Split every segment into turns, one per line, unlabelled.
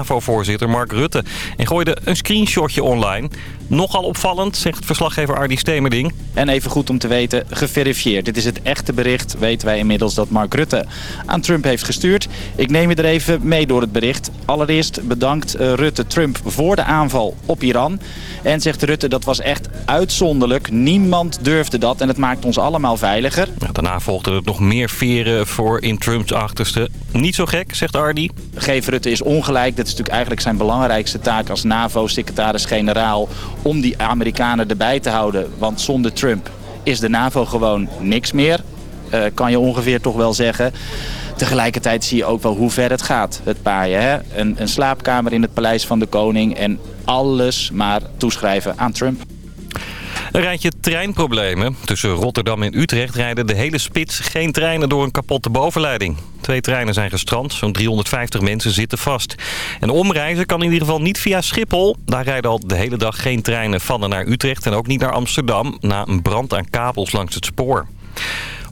NAVO-voorzitter Mark Rutte en gooide een screenshotje online. Nogal opvallend, zegt verslaggever Ardi Stemerding.
En even goed om te weten, geverifieerd. Dit is het echte bericht, weten wij inmiddels dat Mark Rutte aan Trump heeft gestuurd. Ik neem je er even mee door het bericht. Allereerst bedankt eh, Rutte Trump voor de aanval op Iran. En zegt Rutte, dat was echt uitzonderlijk. Niemand durfde dat en het maakt ons allemaal veiliger.
daarna volgden er nog meer veren voor in Trumps achterste. Niet zo gek, zegt Ardi.
Geef Rutte is ongelijk. Dat is natuurlijk eigenlijk zijn belangrijkste taak als NAVO-secretaris-generaal... om die Amerikanen erbij te houden. Want zonder Trump is de NAVO gewoon niks meer. Uh, kan je ongeveer toch wel zeggen. Tegelijkertijd zie je ook wel hoe ver het gaat, het paaien. Hè? Een, een slaapkamer in het paleis van de koning en alles maar toeschrijven aan Trump.
Een rijtje treinproblemen. Tussen Rotterdam en Utrecht rijden de hele spits geen treinen door een kapotte bovenleiding. Twee treinen zijn gestrand, zo'n 350 mensen zitten vast. En omreizen kan in ieder geval niet via Schiphol. Daar rijden al de hele dag geen treinen van en naar Utrecht en ook niet naar Amsterdam... na een brand aan kabels langs het spoor.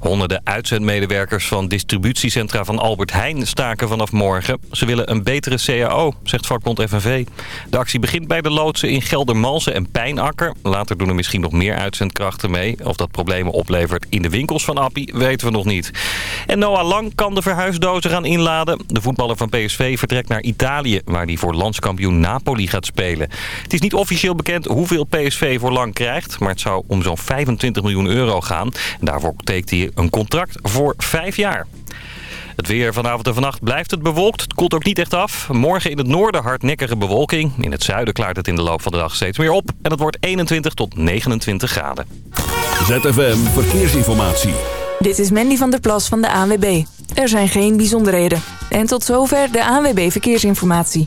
Honderden uitzendmedewerkers van distributiecentra van Albert Heijn staken vanaf morgen. Ze willen een betere CAO, zegt vakbond FNV. De actie begint bij de loodsen in Geldermalsen en Pijnakker. Later doen er misschien nog meer uitzendkrachten mee. Of dat problemen oplevert in de winkels van Appie, weten we nog niet. En Noah Lang kan de verhuisdozen gaan inladen. De voetballer van PSV vertrekt naar Italië, waar hij voor landskampioen Napoli gaat spelen. Het is niet officieel bekend hoeveel PSV voor Lang krijgt, maar het zou om zo'n 25 miljoen euro gaan. En daarvoor tekent hij een contract voor vijf jaar. Het weer vanavond en vannacht blijft het bewolkt. Het koelt ook niet echt af. Morgen in het noorden hardnekkige bewolking. In het zuiden klaart het in de loop van de dag steeds meer op. En het wordt 21 tot 29 graden.
ZFM Verkeersinformatie.
Dit is Mandy van der Plas van de ANWB. Er zijn geen bijzonderheden. En tot zover de ANWB Verkeersinformatie.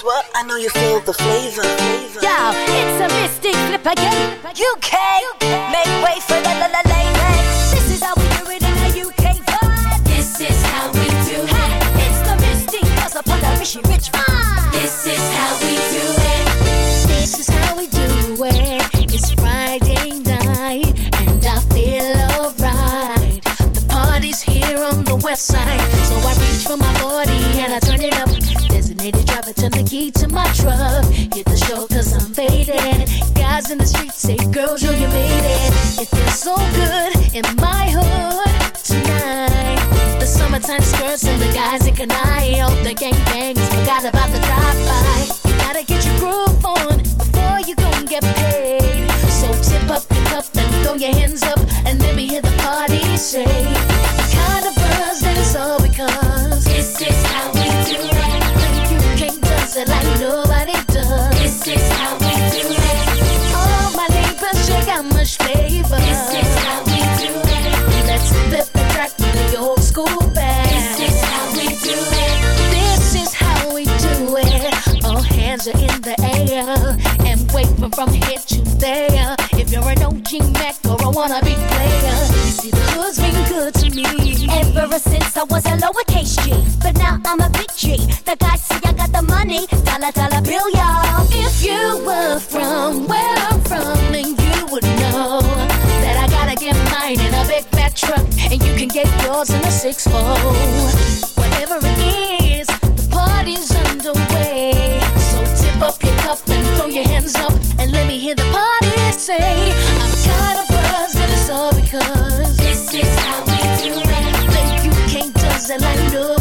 Is what I know you feel the flavor.
Yo, it's a mystic flip again.
UK, make way for the la la ladies.
This is how we do it in the UK vibe.
This is how we do it.
It's the Mis-Teeq cause upon the Rishi Rich vibe.
This is how we do it.
This is how we do it. It's Friday night and I feel alright. The party's here on the west side, turn the key to my truck. Hit the show cause I'm faded. Guys in the street say, girls, yo, you made it. It feels so good in my hood tonight. The summertime skirts and the guys in Kanai. All the gangbangs forgot about the drive-by. Gotta get your groove on before you go and get paid. So tip up your cup and throw your hands up and let me hear the party say. Flavor.
This is how we do it.
Let's flip the track to the old school.
This is how we do it.
This is how we do it. All hands are in the air and waving from here to there. If you're an OG Mac or a wannabe player, you see the hood's been good to me.
Ever since I was a lowercase G, but now I'm a big G. The guys see I got the money, dollar dollar bill, y'all.
If you were from where truck, and you can get yours in a six fold. Whatever it is, the party's underway. So tip up your cup and throw your hands up, and let me hear the party say, I'm kind of buzzed, but it's all because
this is how we do it.
Think you can't does it like nobody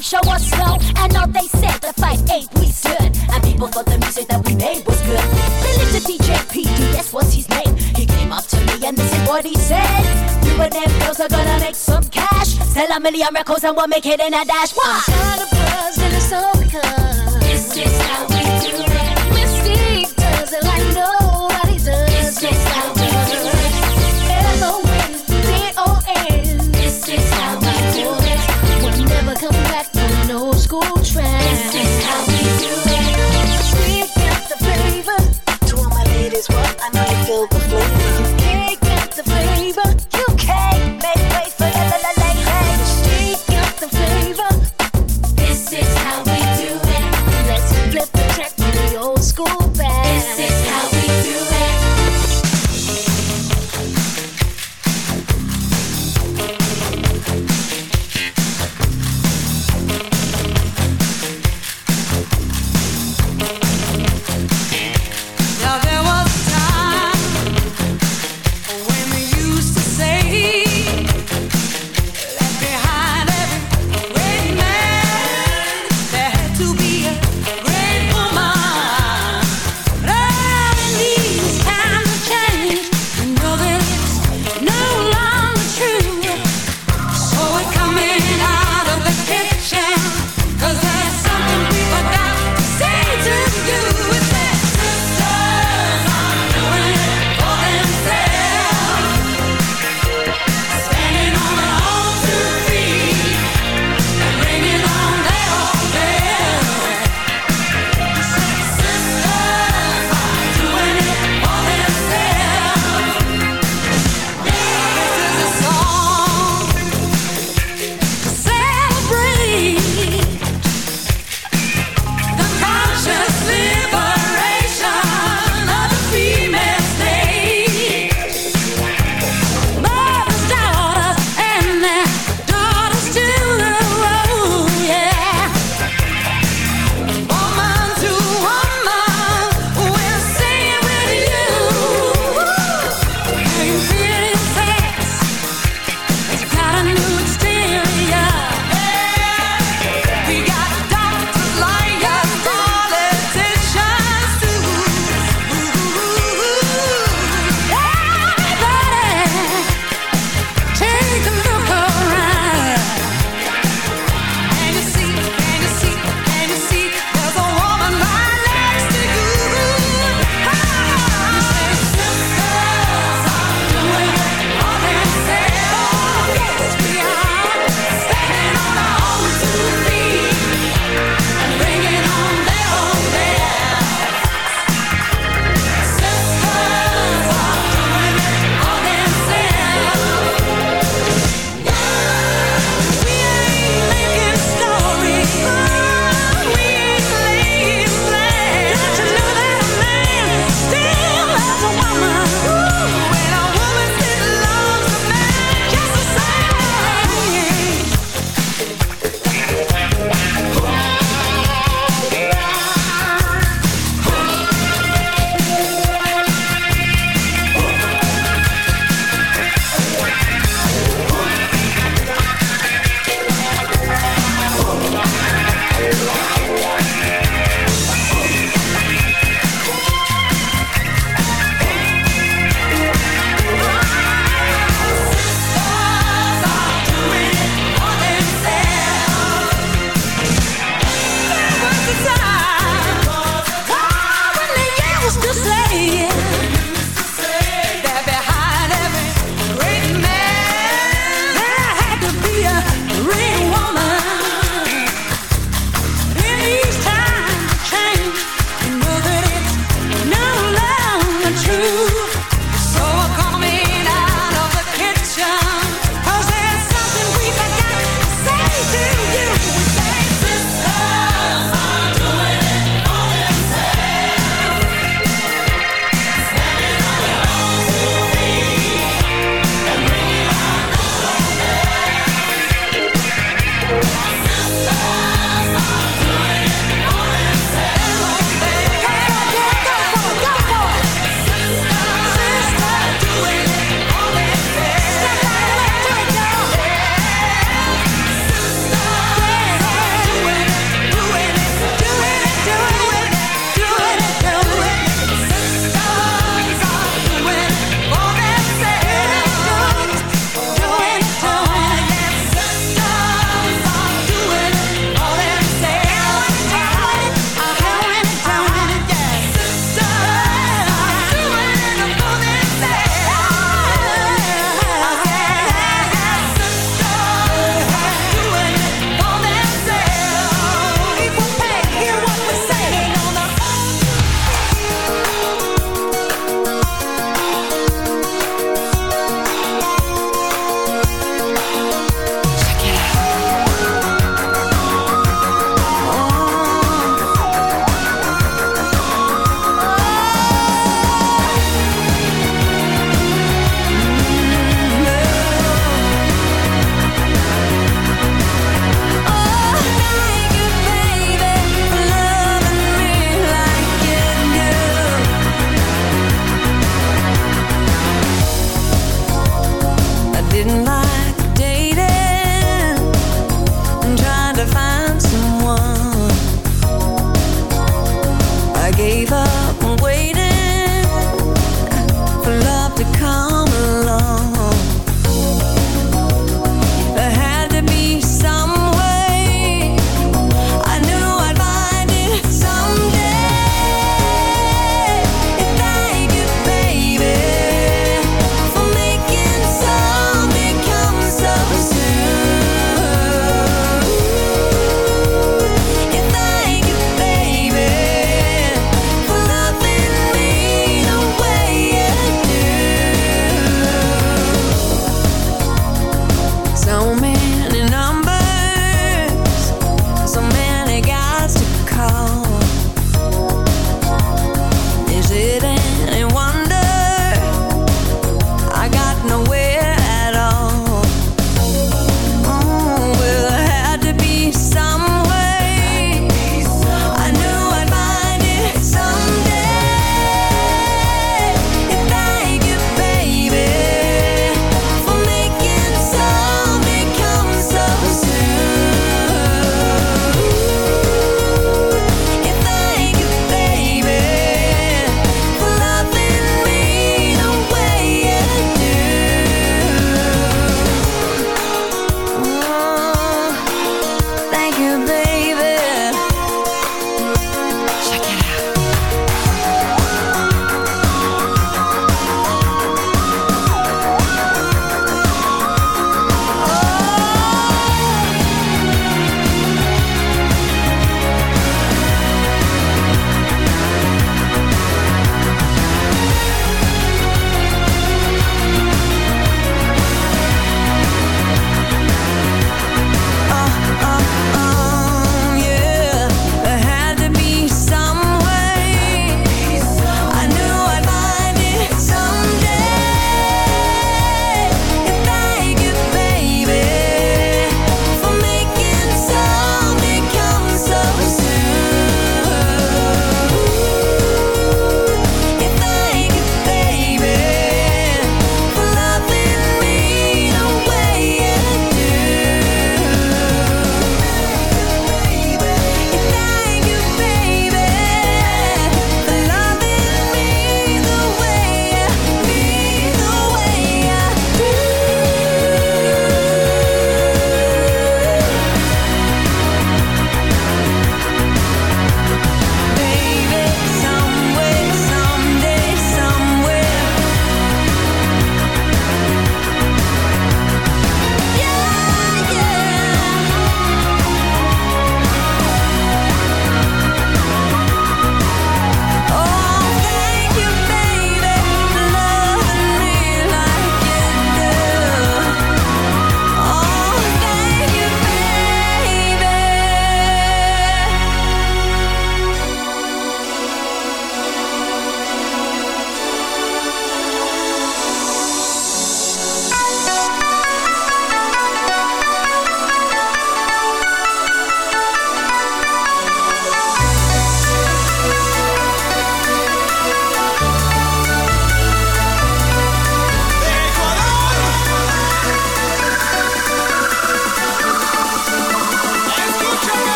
Life show us slow. And all they said, the fight ain't we stood. And people thought the music that we made was good. Linked to DJ PD, yes, what's his name? He came up to me and this is what he said. You and them girls are gonna make some cash. Sell a million records and we'll make it in a dash. Why?
Got a buzz and it's all
This is how we do it.
Mis-Teeq does it like nobody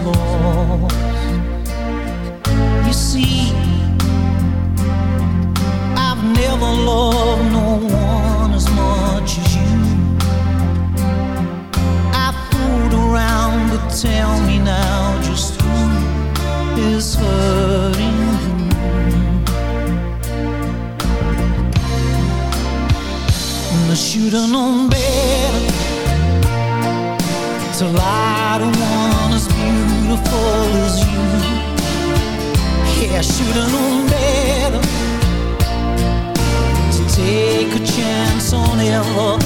lost. You see, I've never loved no one as much as you. I fooled around, but tell me now just who is hurting you. I should have known should've better. So take a chance on ever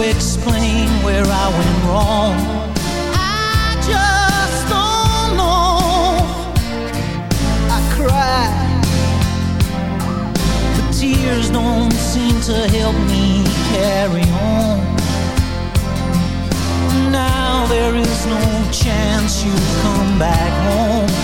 explain where I went wrong. I just don't know. I cry, The tears don't seem to help me carry on. Now there is no chance you come back home.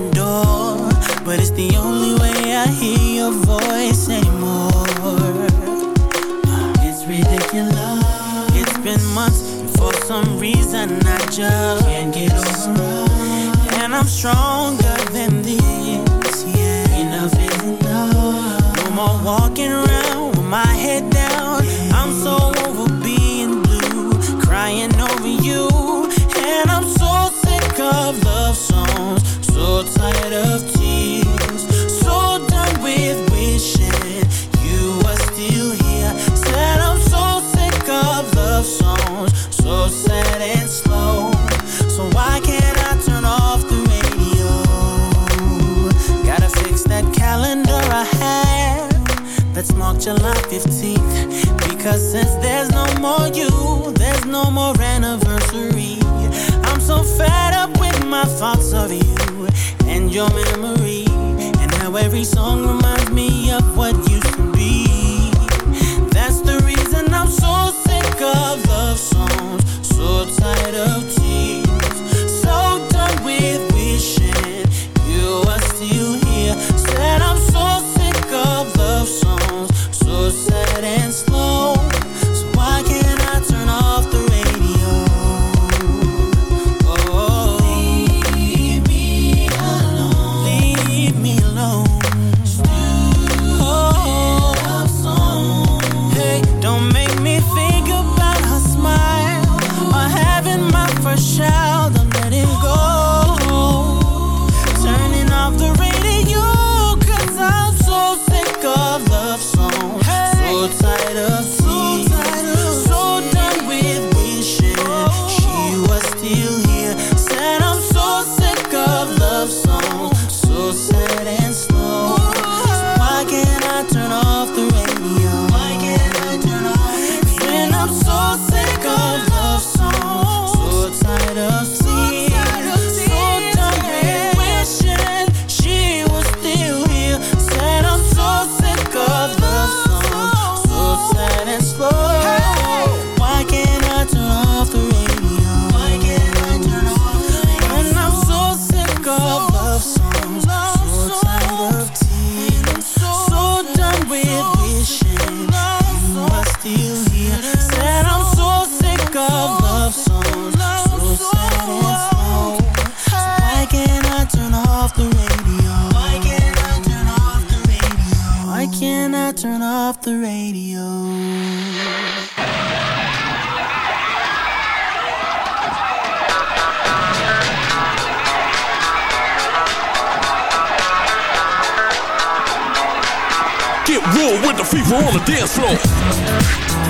the door. But it's the only way I hear your voice anymore. It's ridiculous. It's been months, and for some reason I just can't get over. And I'm stronger than this. Yeah, enough is enough. No more walking around with my head down. I'm so over being blue, crying over you. And I'm so sick of love July 15th. Because since there's no more you, there's no more anniversary. I'm so fed up with my thoughts of you your memory. And how every song reminds me turn off the radio?
Get real with the fever on the dance floor.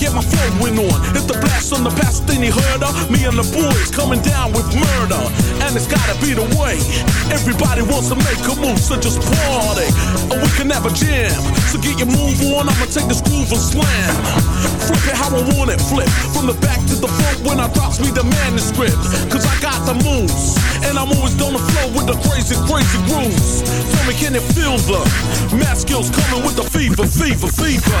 Get my flowing on. Hit the blast on the past, then you heard her. Me and the boys coming down with murder. And it's gotta be the way. Everybody wants to make a move, so just party. And we can have a jam. So get your move on, I'ma take this groove and slam. Flip it how I want it, flip. From the back to the front when I drops me the manuscript. Cause I got the moves. And I'm always on the flow with the crazy, crazy grooves. Tell me, can it feel the math skills coming with the fever, fever, fever?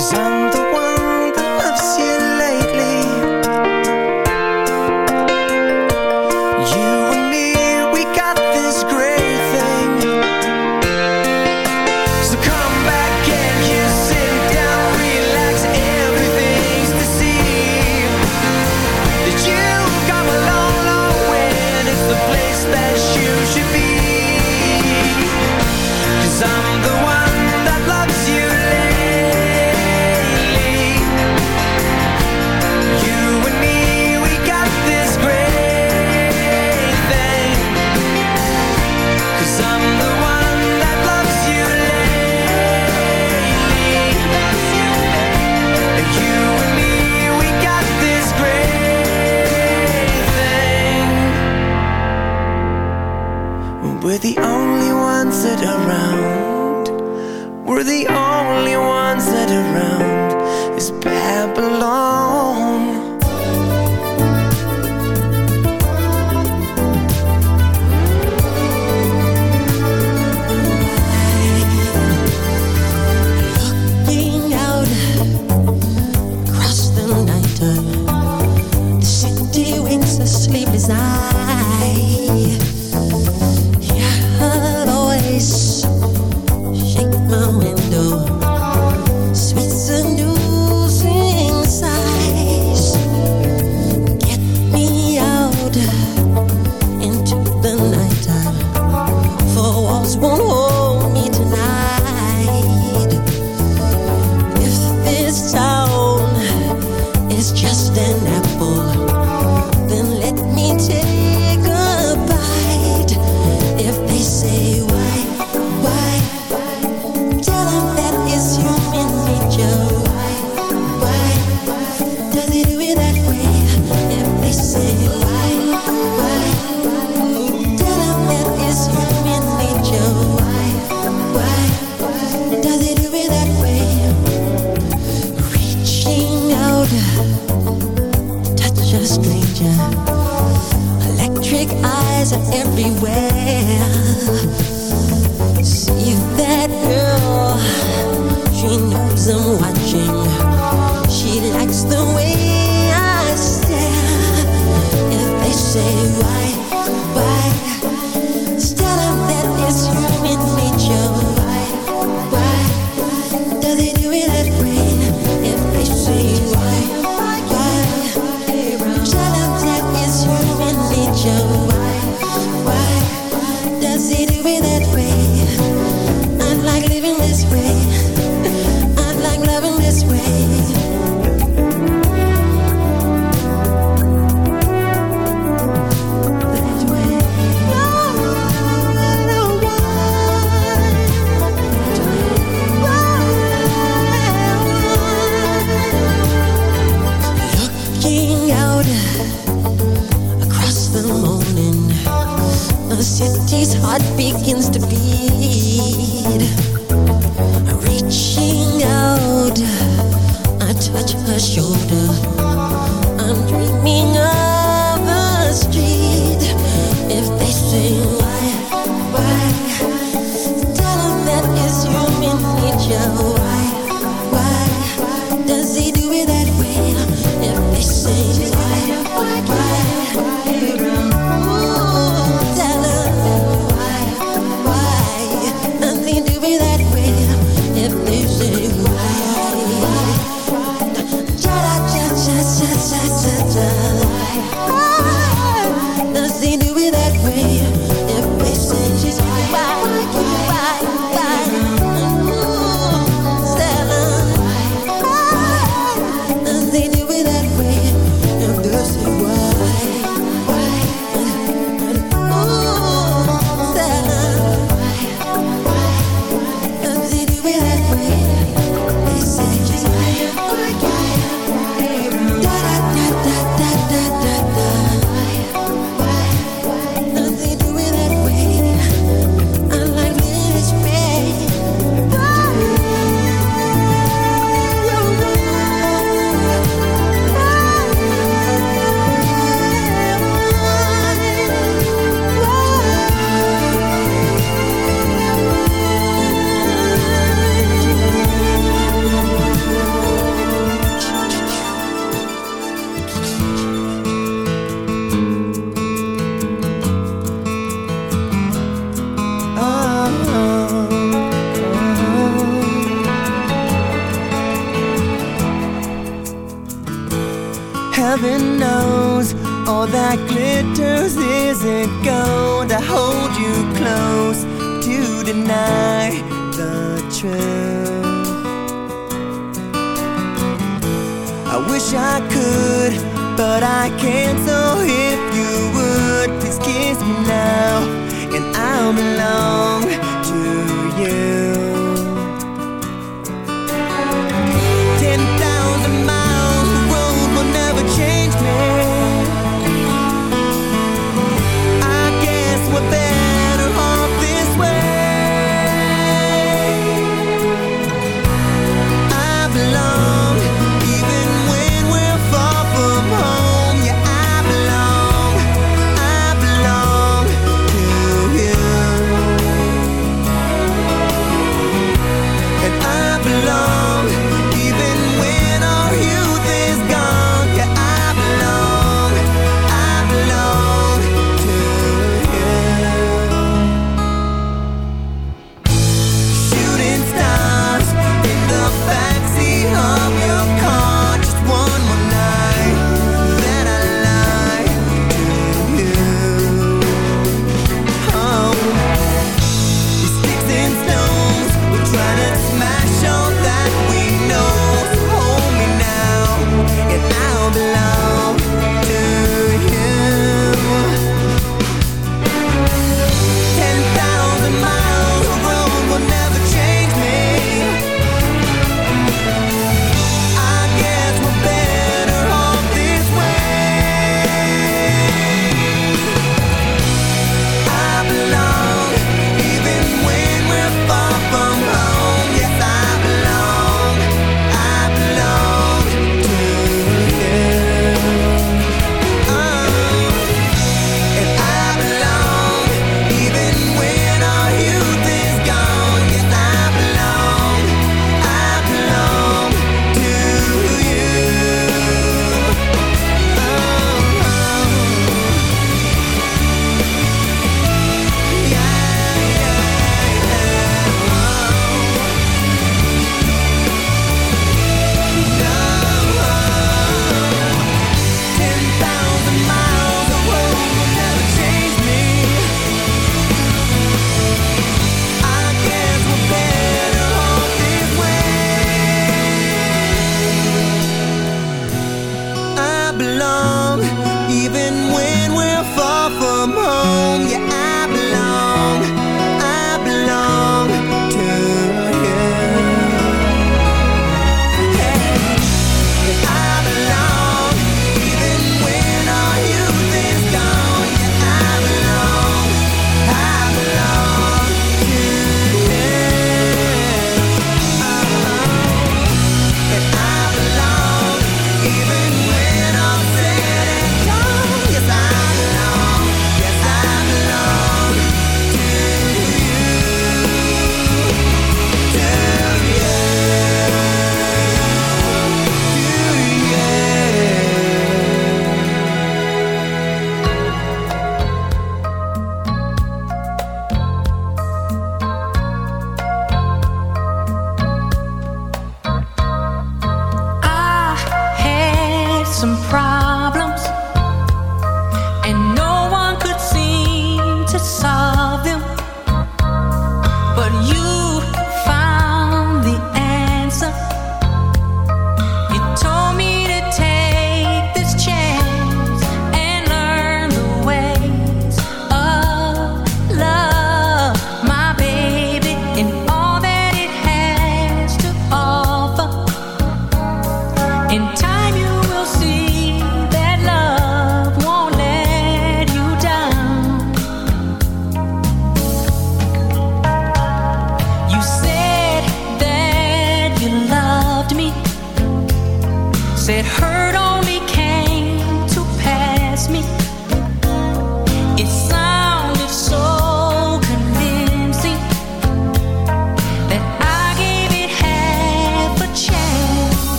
Cause I'm
the one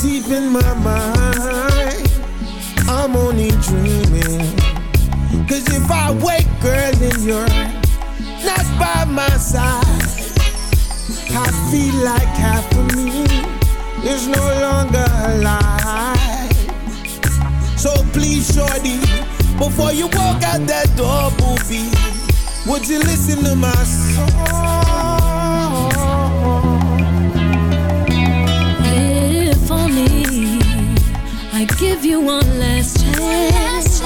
deep in my mind, I'm only dreaming. Cause if I wake, girl, and you're not by my side, I feel like half of me is no longer alive. So please, shorty, before you walk out that door, booby, would you listen to my song?
I give you one last chance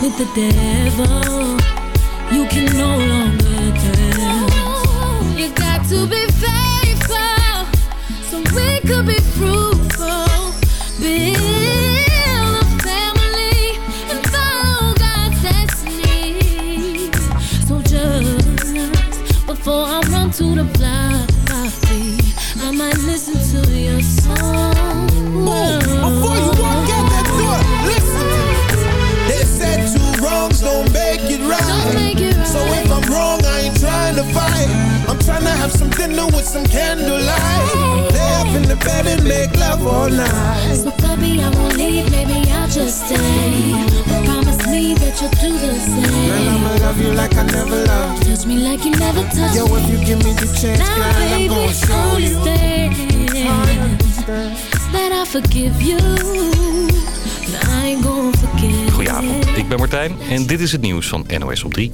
with the devil, you can no longer tell. You got to be faithful so we could be fruitful.
Have some dinner with some candlelight. Lay up in the bed and make love all night.
So baby, I won't leave, maybe I'll just stay. But promise me that you'll do the same.
Girl, I'ma love you like I never loved
you. Touch me like you never touched
Yo, if you give me the chance,
now,
girl, I'm
baby,
gonna show you.
that I forgive you. I ain't gonna forget.
Goedenavond, ik ben Martijn en dit is het nieuws van NOS op 3.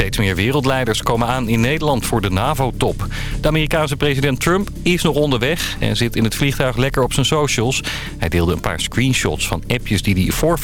Steeds meer wereldleiders komen aan in Nederland voor de NAVO-top. De Amerikaanse president Trump is nog onderweg en zit in het vliegtuig lekker op zijn socials. Hij deelde een paar screenshots van appjes die hij voor